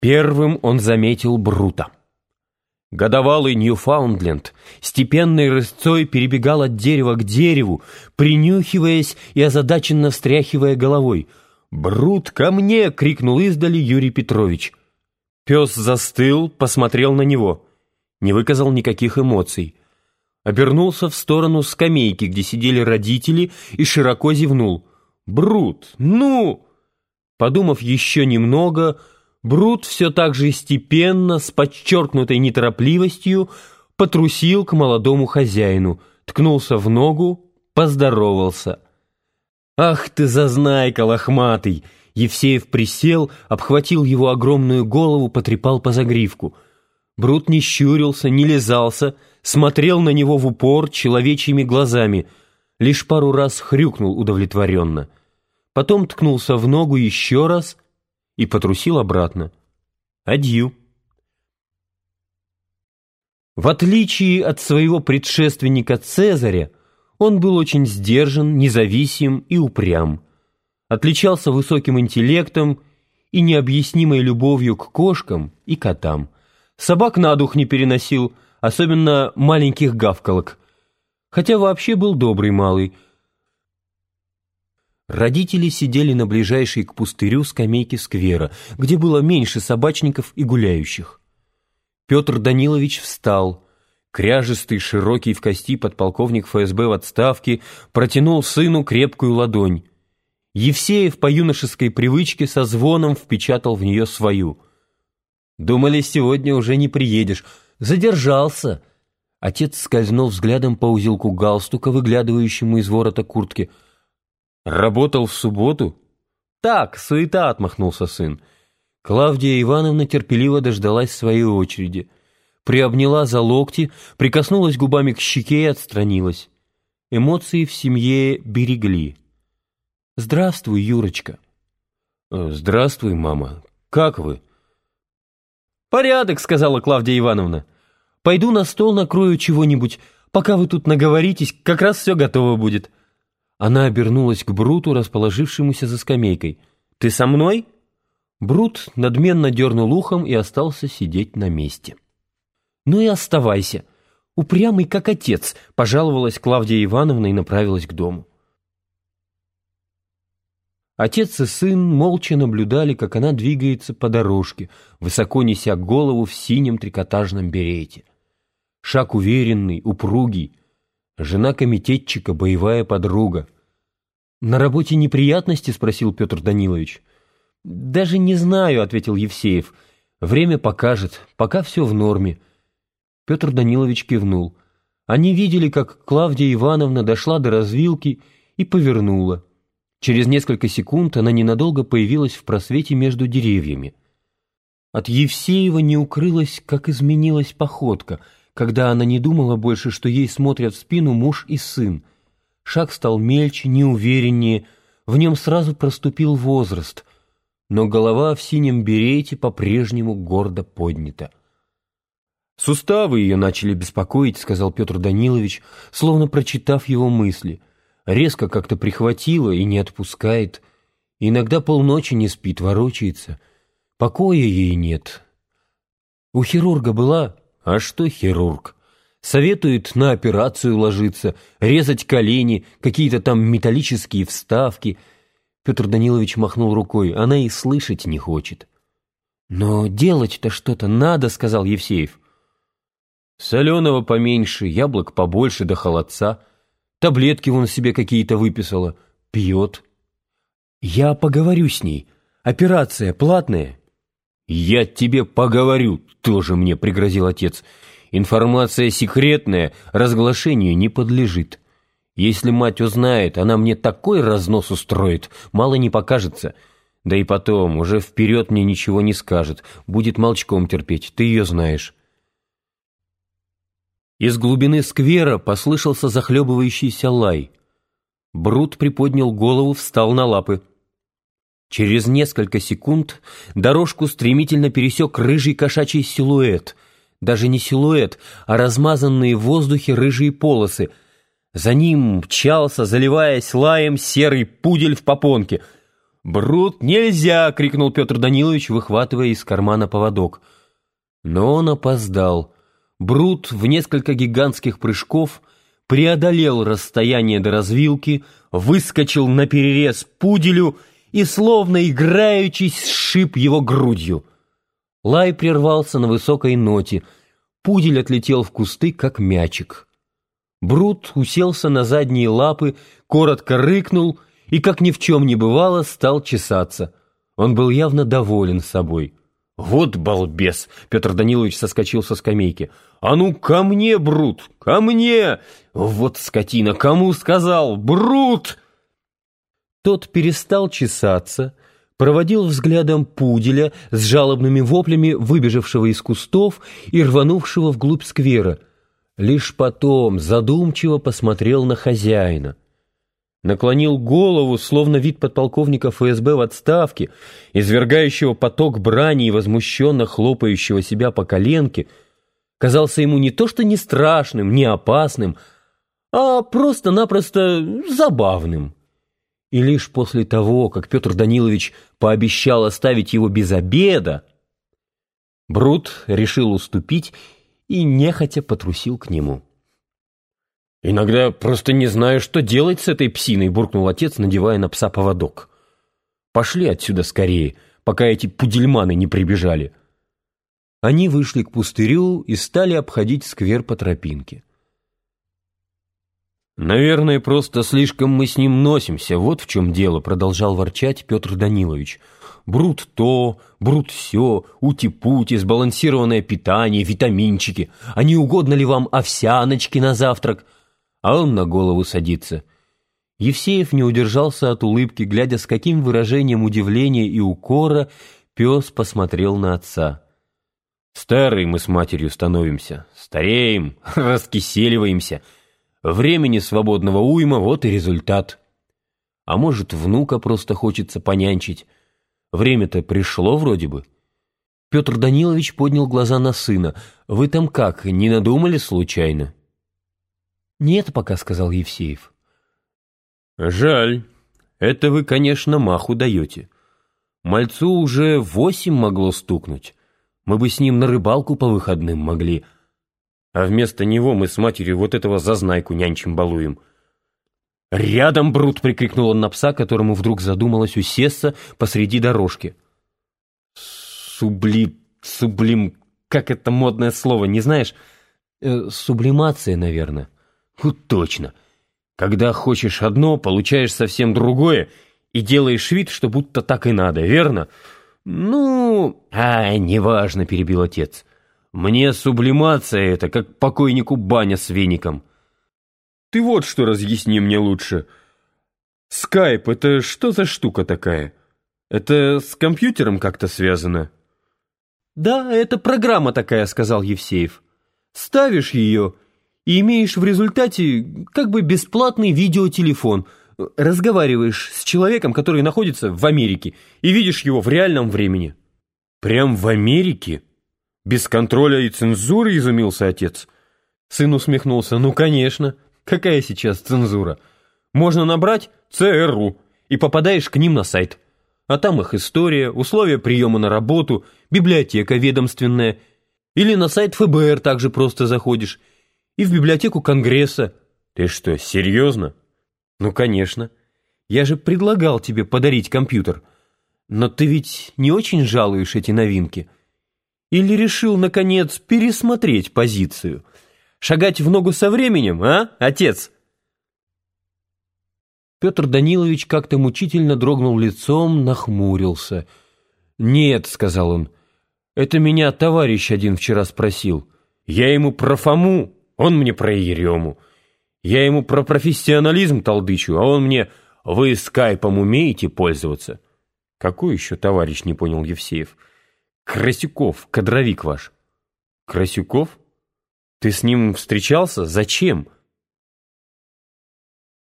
Первым он заметил Брута. Годовалый Ньюфаундленд степенной рысцой перебегал от дерева к дереву, принюхиваясь и озадаченно встряхивая головой. «Брут, ко мне!» — крикнул издали Юрий Петрович. Пес застыл, посмотрел на него. Не выказал никаких эмоций. Обернулся в сторону скамейки, где сидели родители, и широко зевнул. «Брут, ну!» Подумав еще немного, Брут все так же степенно, с подчеркнутой неторопливостью, потрусил к молодому хозяину, ткнулся в ногу, поздоровался. «Ах ты, зазнайка лохматый!» Евсеев присел, обхватил его огромную голову, потрепал по загривку. Брут не щурился, не лизался, смотрел на него в упор человечьими глазами, лишь пару раз хрюкнул удовлетворенно — потом ткнулся в ногу еще раз и потрусил обратно. Адью. В отличие от своего предшественника Цезаря, он был очень сдержан, независим и упрям. Отличался высоким интеллектом и необъяснимой любовью к кошкам и котам. Собак на дух не переносил, особенно маленьких гавкалок. Хотя вообще был добрый малый – Родители сидели на ближайшей к пустырю скамейке сквера, где было меньше собачников и гуляющих. Петр Данилович встал. Кряжистый, широкий в кости подполковник ФСБ в отставке протянул сыну крепкую ладонь. Евсеев по юношеской привычке со звоном впечатал в нее свою. «Думали, сегодня уже не приедешь. Задержался!» Отец скользнул взглядом по узелку галстука, выглядывающему из ворота куртки – «Работал в субботу?» «Так, суета», — отмахнулся сын. Клавдия Ивановна терпеливо дождалась своей очереди. Приобняла за локти, прикоснулась губами к щеке и отстранилась. Эмоции в семье берегли. «Здравствуй, Юрочка». «Э, «Здравствуй, мама. Как вы?» «Порядок», — сказала Клавдия Ивановна. «Пойду на стол накрою чего-нибудь. Пока вы тут наговоритесь, как раз все готово будет». Она обернулась к Бруту, расположившемуся за скамейкой. «Ты со мной?» Брут надменно дернул ухом и остался сидеть на месте. «Ну и оставайся. Упрямый, как отец», — пожаловалась Клавдия Ивановна и направилась к дому. Отец и сын молча наблюдали, как она двигается по дорожке, высоко неся голову в синем трикотажном берете. Шаг уверенный, упругий — Жена комитетчика, боевая подруга. «На работе неприятности?» — спросил Петр Данилович. «Даже не знаю», — ответил Евсеев. «Время покажет. Пока все в норме». Петр Данилович кивнул. Они видели, как Клавдия Ивановна дошла до развилки и повернула. Через несколько секунд она ненадолго появилась в просвете между деревьями. От Евсеева не укрылась, как изменилась походка — когда она не думала больше, что ей смотрят в спину муж и сын. Шаг стал мельче, неувереннее, в нем сразу проступил возраст, но голова в синем берете по-прежнему гордо поднята. «Суставы ее начали беспокоить», — сказал Петр Данилович, словно прочитав его мысли. Резко как-то прихватило и не отпускает. Иногда полночи не спит, ворочается. Покоя ей нет. У хирурга была а что хирург? Советует на операцию ложиться, резать колени, какие-то там металлические вставки. Петр Данилович махнул рукой, она и слышать не хочет. «Но делать-то что-то надо», — сказал Евсеев. «Соленого поменьше, яблок побольше до да холодца. Таблетки вон себе какие-то выписала. Пьет». «Я поговорю с ней. Операция платная?» «Я тебе поговорю», — тоже мне пригрозил отец. «Информация секретная, разглашению не подлежит. Если мать узнает, она мне такой разнос устроит, мало не покажется. Да и потом, уже вперед мне ничего не скажет, будет молчком терпеть, ты ее знаешь». Из глубины сквера послышался захлебывающийся лай. Брут приподнял голову, встал на лапы. Через несколько секунд дорожку стремительно пересек рыжий кошачий силуэт. Даже не силуэт, а размазанные в воздухе рыжие полосы. За ним мчался, заливаясь лаем, серый пудель в попонке. «Брут, нельзя!» — крикнул Петр Данилович, выхватывая из кармана поводок. Но он опоздал. Брут в несколько гигантских прыжков преодолел расстояние до развилки, выскочил на перерез пуделю и, словно играючись, сшиб его грудью. Лай прервался на высокой ноте. Пудель отлетел в кусты, как мячик. Брут уселся на задние лапы, коротко рыкнул и, как ни в чем не бывало, стал чесаться. Он был явно доволен собой. «Вот балбес!» — Петр Данилович соскочил со скамейки. «А ну, ко мне, Брут! Ко мне! Вот скотина! Кому сказал? Брут!» Тот перестал чесаться, проводил взглядом пуделя с жалобными воплями, выбежавшего из кустов и рванувшего вглубь сквера. Лишь потом задумчиво посмотрел на хозяина — наклонил голову, словно вид подполковника ФСБ в отставке, извергающего поток брани и возмущенно хлопающего себя по коленке, казался ему не то что не страшным, не опасным, а просто-напросто забавным. И лишь после того, как Петр Данилович пообещал оставить его без обеда, Брут решил уступить и нехотя потрусил к нему. «Иногда просто не знаю, что делать с этой псиной», — буркнул отец, надевая на пса поводок. «Пошли отсюда скорее, пока эти пудельманы не прибежали». Они вышли к пустырю и стали обходить сквер по тропинке. «Наверное, просто слишком мы с ним носимся, вот в чем дело», — продолжал ворчать Петр Данилович. «Брут то, брут все, ути-пути, сбалансированное питание, витаминчики. А не угодно ли вам овсяночки на завтрак?» а он на голову садится. Евсеев не удержался от улыбки, глядя, с каким выражением удивления и укора пес посмотрел на отца. «Старые мы с матерью становимся, стареем, раскиселиваемся. Времени свободного уйма, вот и результат. А может, внука просто хочется понянчить. Время-то пришло вроде бы». Петр Данилович поднял глаза на сына. «Вы там как, не надумали случайно?» «Нет пока», — сказал Евсеев. «Жаль. Это вы, конечно, маху даете. Мальцу уже восемь могло стукнуть. Мы бы с ним на рыбалку по выходным могли. А вместо него мы с матерью вот этого зазнайку нянчим балуем». «Рядом, Брут!» — прикрикнул он на пса, которому вдруг задумалось усесться посреди дорожки. «Сублим... сублим... как это модное слово, не знаешь?» э, «Сублимация, наверное». Вот точно. Когда хочешь одно, получаешь совсем другое и делаешь вид, что будто так и надо, верно? Ну, а, неважно, перебил отец. Мне сублимация это, как покойнику баня с веником. Ты вот что разъясни мне лучше. Скайп — это что за штука такая? Это с компьютером как-то связано? Да, это программа такая, сказал Евсеев. Ставишь ее и имеешь в результате как бы бесплатный видеотелефон. Разговариваешь с человеком, который находится в Америке, и видишь его в реальном времени. «Прям в Америке? Без контроля и цензуры?» – изумился отец. Сын усмехнулся. «Ну, конечно. Какая сейчас цензура? Можно набрать ЦРУ, и попадаешь к ним на сайт. А там их история, условия приема на работу, библиотека ведомственная. Или на сайт ФБР также просто заходишь – и в библиотеку Конгресса. Ты что, серьезно? Ну, конечно. Я же предлагал тебе подарить компьютер. Но ты ведь не очень жалуешь эти новинки. Или решил, наконец, пересмотреть позицию? Шагать в ногу со временем, а, отец?» Петр Данилович как-то мучительно дрогнул лицом, нахмурился. «Нет», — сказал он, — «это меня товарищ один вчера спросил. Я ему про Фому он мне про Ерему. Я ему про профессионализм толдычу, а он мне «Вы скайпом умеете пользоваться?» «Какой еще товарищ?» — не понял Евсеев. «Красюков, кадровик ваш». «Красюков? Ты с ним встречался? Зачем?»